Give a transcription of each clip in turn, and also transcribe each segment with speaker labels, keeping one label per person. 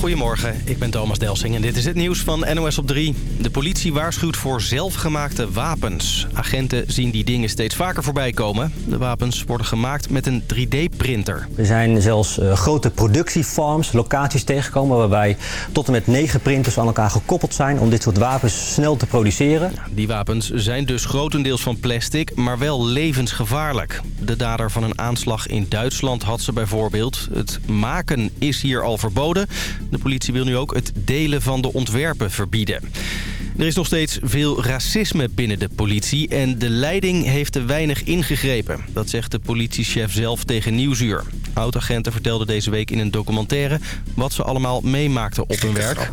Speaker 1: Goedemorgen, ik ben Thomas Delsing en dit is het nieuws van NOS op 3. De politie waarschuwt voor zelfgemaakte wapens. Agenten zien die dingen steeds vaker voorbij komen. De wapens worden gemaakt met een 3D-printer.
Speaker 2: Er zijn zelfs uh, grote productiefarms, locaties tegengekomen... waarbij tot en met negen printers aan elkaar gekoppeld zijn... om dit soort wapens snel te produceren.
Speaker 1: Die wapens zijn dus grotendeels van plastic, maar wel levensgevaarlijk. De dader van een aanslag in Duitsland had ze bijvoorbeeld. Het maken is hier al verboden... De politie wil nu ook het delen van de ontwerpen verbieden. Er is nog steeds veel racisme binnen de politie en de leiding heeft te weinig ingegrepen. Dat zegt de politiechef zelf tegen Nieuwsuur. Oud-agenten vertelden deze week in een documentaire wat ze allemaal meemaakten op hun werk.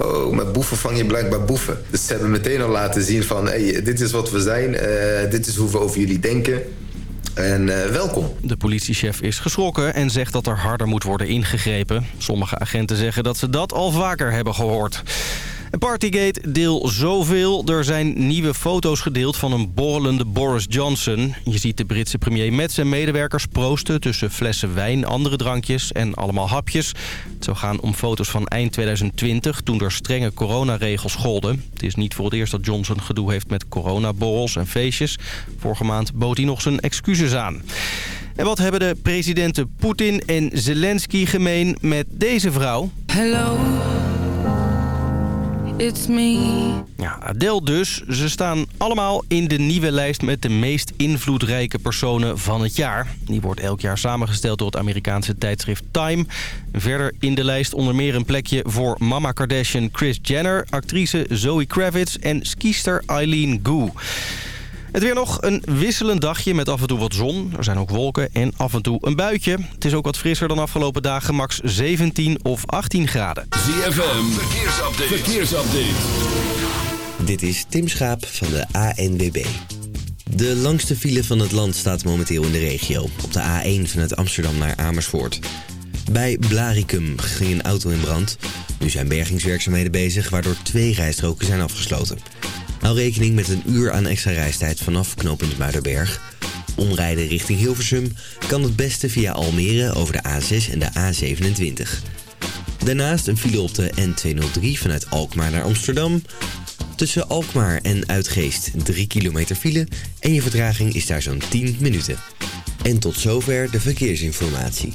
Speaker 3: uh, oh, met boeven vang je blijkbaar boeven. Dus ze hebben meteen al laten zien van, hey, dit is wat we zijn, uh, dit is hoe we over jullie denken. En uh, welkom.
Speaker 1: De politiechef is geschrokken en zegt dat er harder moet worden ingegrepen. Sommige agenten zeggen dat ze dat al vaker hebben gehoord. Partygate deel zoveel. Er zijn nieuwe foto's gedeeld van een borrelende Boris Johnson. Je ziet de Britse premier met zijn medewerkers proosten... tussen flessen wijn, andere drankjes en allemaal hapjes. Het zou gaan om foto's van eind 2020... toen er strenge coronaregels golden. Het is niet voor het eerst dat Johnson gedoe heeft met coronaborrels en feestjes. Vorige maand bood hij nog zijn excuses aan. En wat hebben de presidenten Poetin en Zelensky gemeen met deze vrouw?
Speaker 4: Hello. It's me.
Speaker 1: Ja, Adele dus. Ze staan allemaal in de nieuwe lijst met de meest invloedrijke personen van het jaar. Die wordt elk jaar samengesteld door het Amerikaanse tijdschrift Time. Verder in de lijst onder meer een plekje voor mama Kardashian Kris Jenner... actrice Zoe Kravitz en skiester Eileen Gu. Het weer nog een wisselend dagje met af en toe wat zon. Er zijn ook wolken en af en toe een buitje. Het is ook wat frisser dan afgelopen dagen. Max 17 of 18 graden.
Speaker 5: ZFM, verkeersupdate. verkeersupdate.
Speaker 6: Dit is Tim Schaap van de ANWB. De langste file van het land staat momenteel in de regio. Op de A1 vanuit Amsterdam naar Amersfoort. Bij Blaricum ging een auto in brand. Nu zijn bergingswerkzaamheden bezig, waardoor twee rijstroken zijn afgesloten. Hou rekening met een uur aan extra reistijd vanaf knooppunt Muiderberg. Omrijden richting Hilversum kan het beste via Almere over de A6 en de A27. Daarnaast een file op de N203 vanuit Alkmaar naar Amsterdam. Tussen Alkmaar en Uitgeest 3 kilometer file en je vertraging is daar zo'n 10 minuten. En tot zover de verkeersinformatie.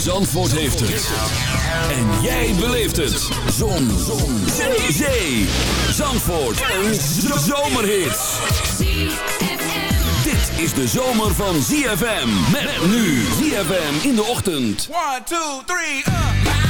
Speaker 5: Zandvoort heeft het. En jij beleeft het. Zon. Zon. Zee. Zee. Zandvoort. Een zomerhit. Dit is de zomer van ZFM. Met nu ZFM in de ochtend.
Speaker 7: 1, 2, 3, uh.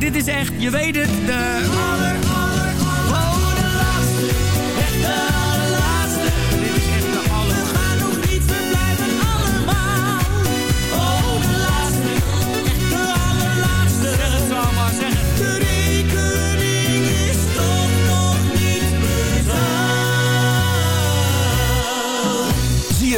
Speaker 8: Dit is echt, je weet het, de...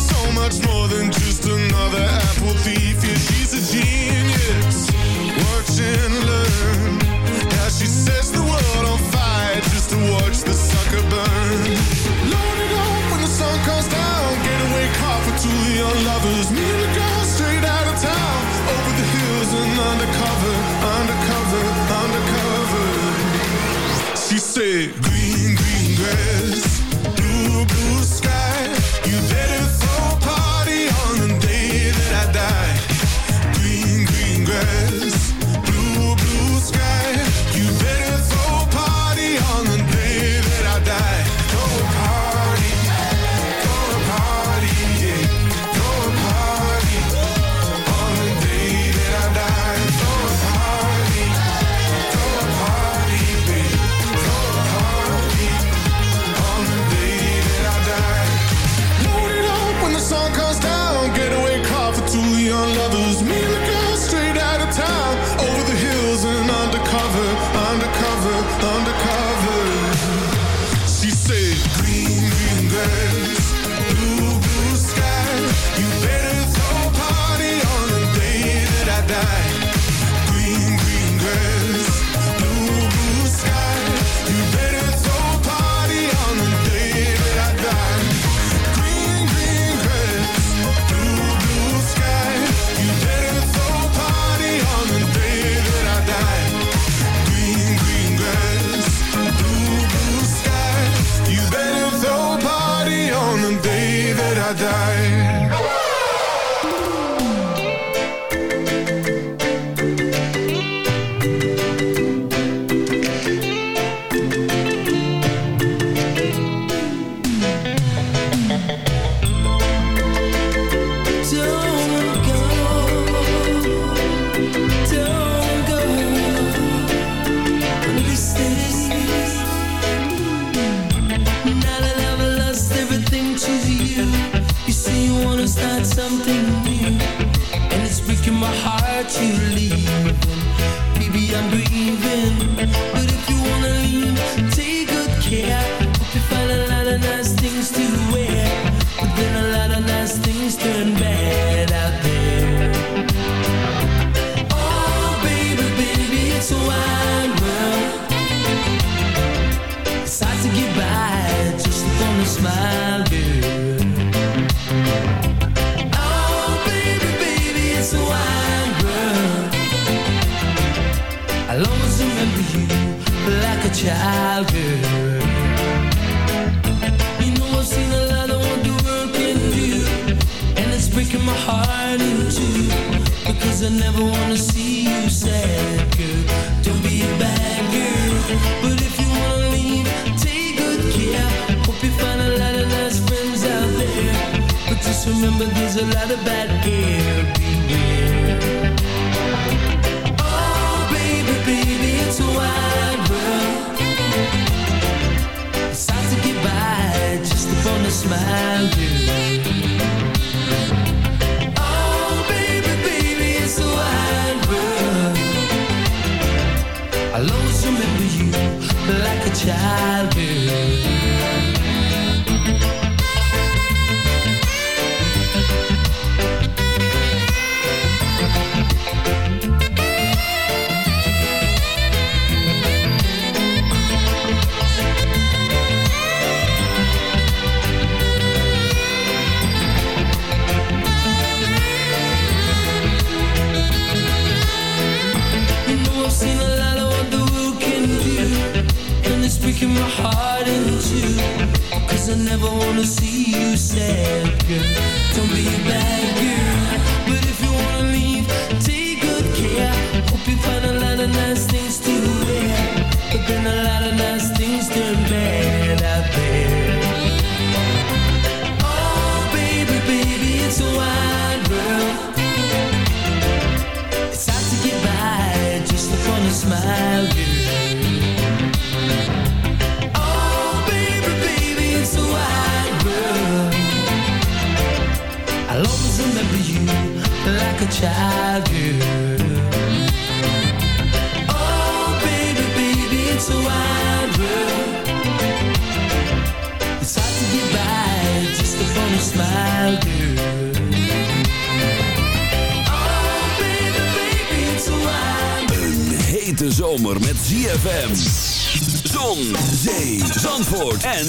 Speaker 9: so much more than just another apple thief. Yeah, she's a genius. Watch and learn. She sets the world on fire just to watch the sucker burn. It up when the sun comes down. Car for two young lovers.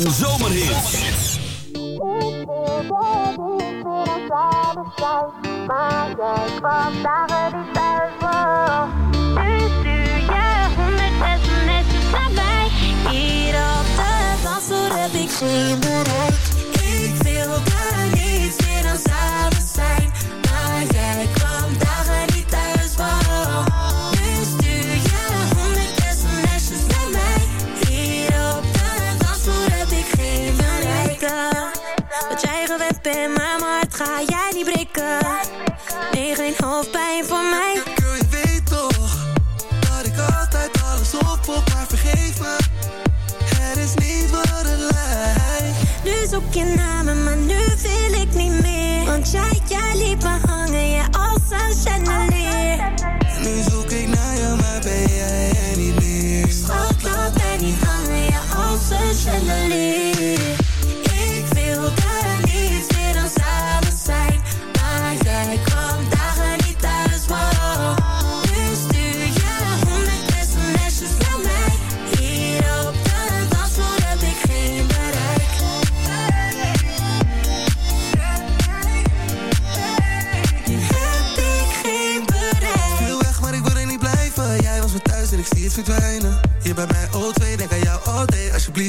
Speaker 5: So.
Speaker 10: zo. jij, jij
Speaker 11: liep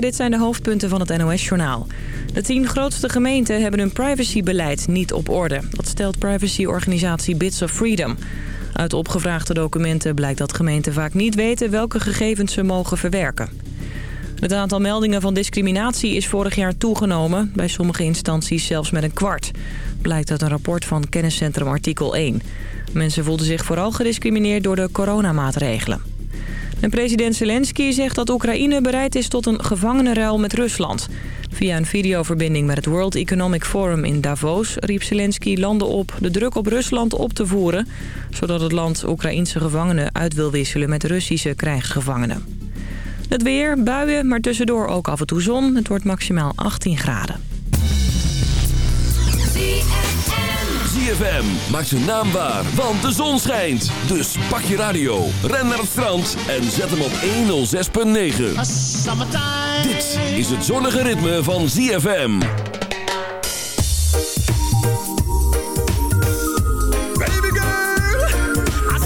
Speaker 12: Dit zijn de hoofdpunten van het NOS-journaal. De tien grootste gemeenten hebben hun privacybeleid niet op orde. Dat stelt privacyorganisatie Bits of Freedom. Uit opgevraagde documenten blijkt dat gemeenten vaak niet weten... welke gegevens ze mogen verwerken. Het aantal meldingen van discriminatie is vorig jaar toegenomen. Bij sommige instanties zelfs met een kwart. Blijkt uit een rapport van kenniscentrum artikel 1. Mensen voelden zich vooral gediscrimineerd door de coronamaatregelen. En president Zelensky zegt dat Oekraïne bereid is tot een gevangenenruil met Rusland. Via een videoverbinding met het World Economic Forum in Davos... riep Zelensky landen op de druk op Rusland op te voeren... zodat het land Oekraïnse gevangenen uit wil wisselen met Russische krijgsgevangenen. Het weer, buien, maar tussendoor ook af en toe zon. Het wordt maximaal 18 graden.
Speaker 5: ZFM maakt zijn naam waar, want de zon schijnt. Dus pak je radio, ren naar het strand en zet hem op 106.9. Dit is het zonnige ritme van ZFM.
Speaker 13: Baby girl, I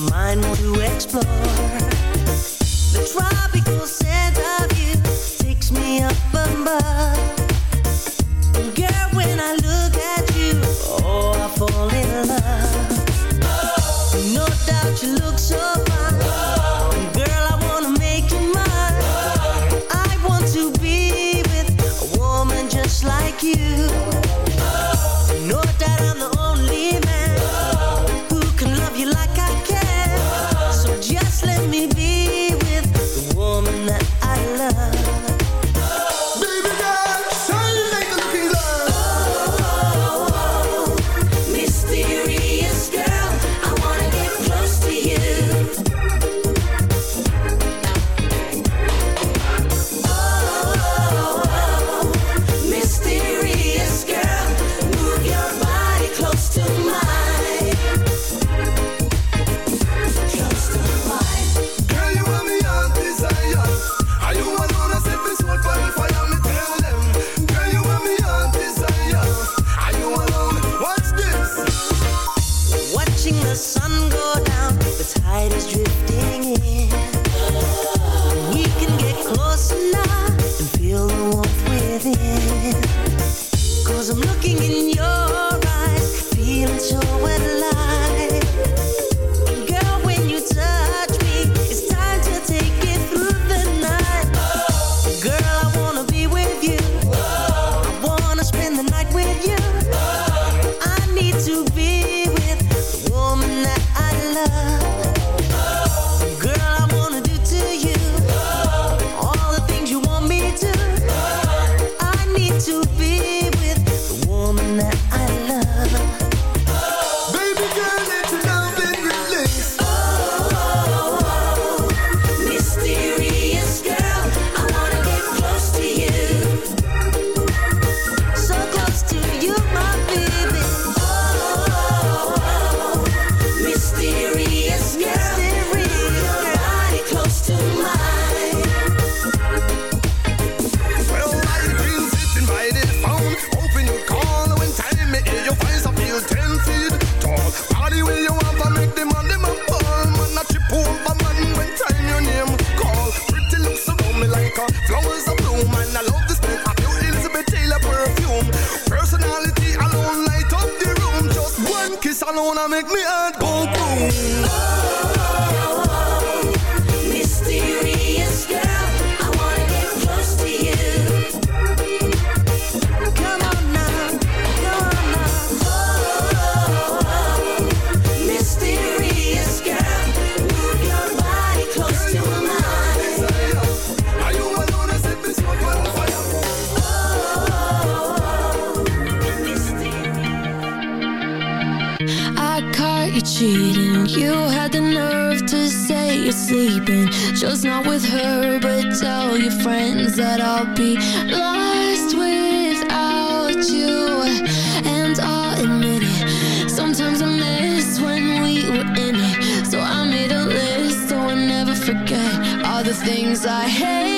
Speaker 14: my mind to explore. The tropical
Speaker 15: sleeping. Just not with her, but tell your friends that I'll be lost without you. And I'll admit it. Sometimes I miss when we were in it. So I made a list so I never forget. All
Speaker 12: the things I hate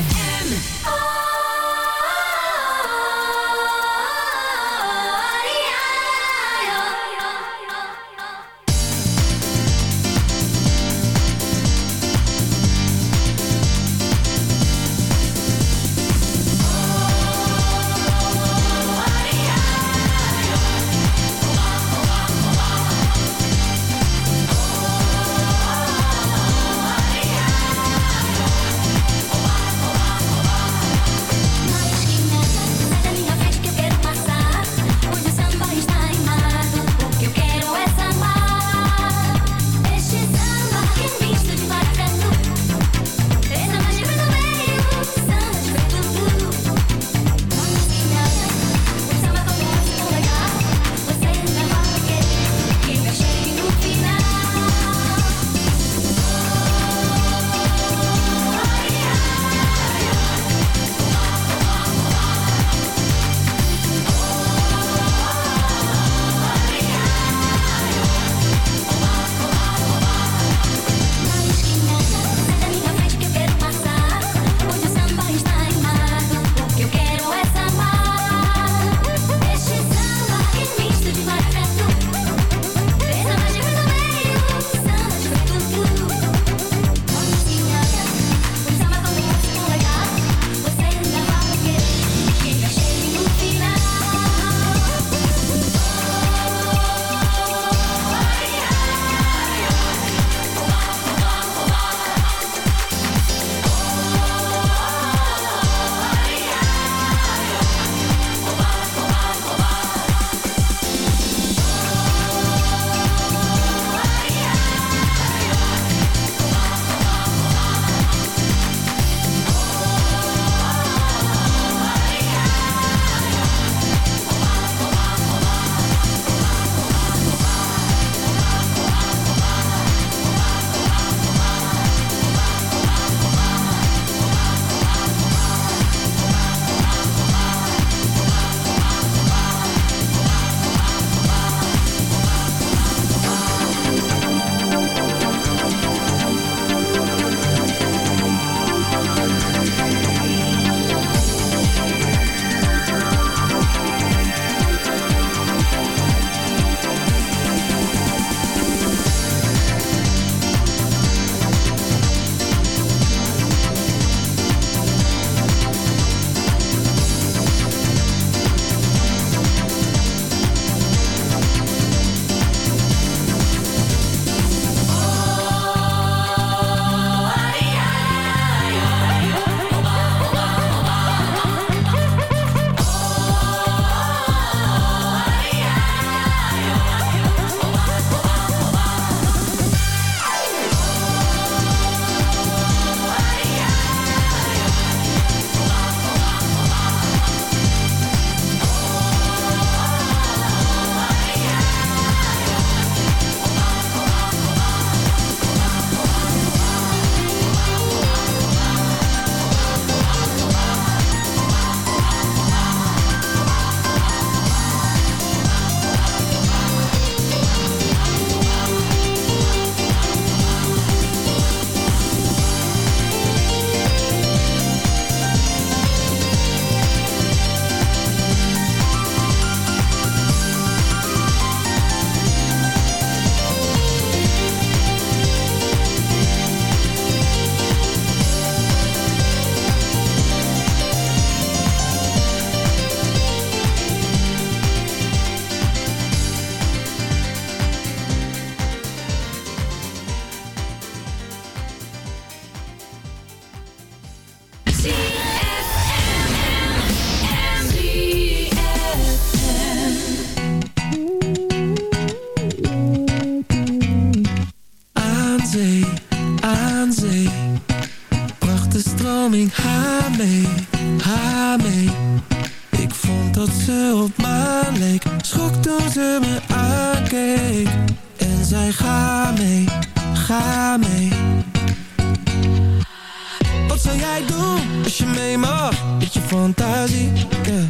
Speaker 11: Zei ga mee, ga mee. Wat zou jij doen als je mee mag? Met je fantasie, yeah.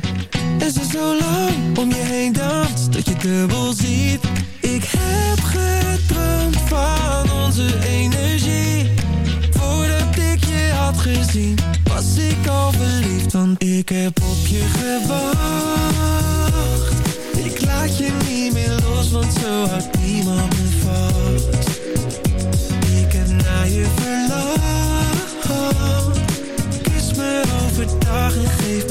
Speaker 11: En zo lang om je heen danst Dat je dubbel ziet Ik heb gedroomd van onze energie Voordat ik je had gezien Was ik al verliefd Want ik heb op je gewacht laat je niet meer los Want zo houdt niemand me vast Ik heb naar je verlangd. Kus me overdag en geef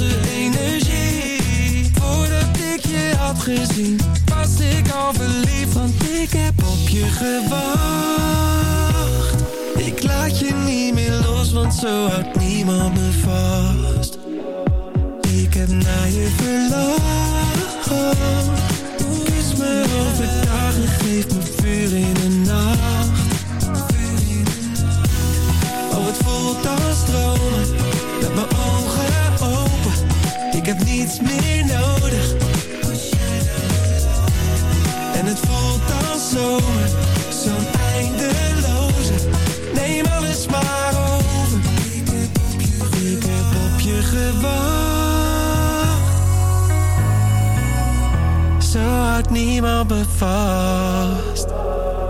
Speaker 11: onze energie. Voordat ik je had gezien Was ik al verliefd Want ik heb op je gewacht. Ik laat je niet meer los Want zo houdt niemand me vast. Ik heb naar je verlangd. Kus me overdag en geef me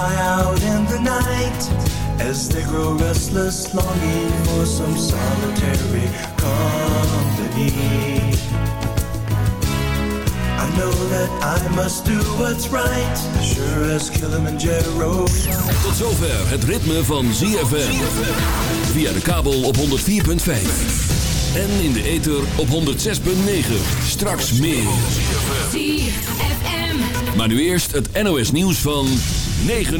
Speaker 16: Cry out in the night as they grow restless, longing for some solitary company. I know that I must do what's right, sure as Kilimanjaro.
Speaker 5: Tot zover het ritme van ZFM. Via de kabel op 104.5. En in de ether op 106.9. Straks meer.
Speaker 12: ZFM.
Speaker 5: Maar nu eerst het NOS nieuws van 9 uur.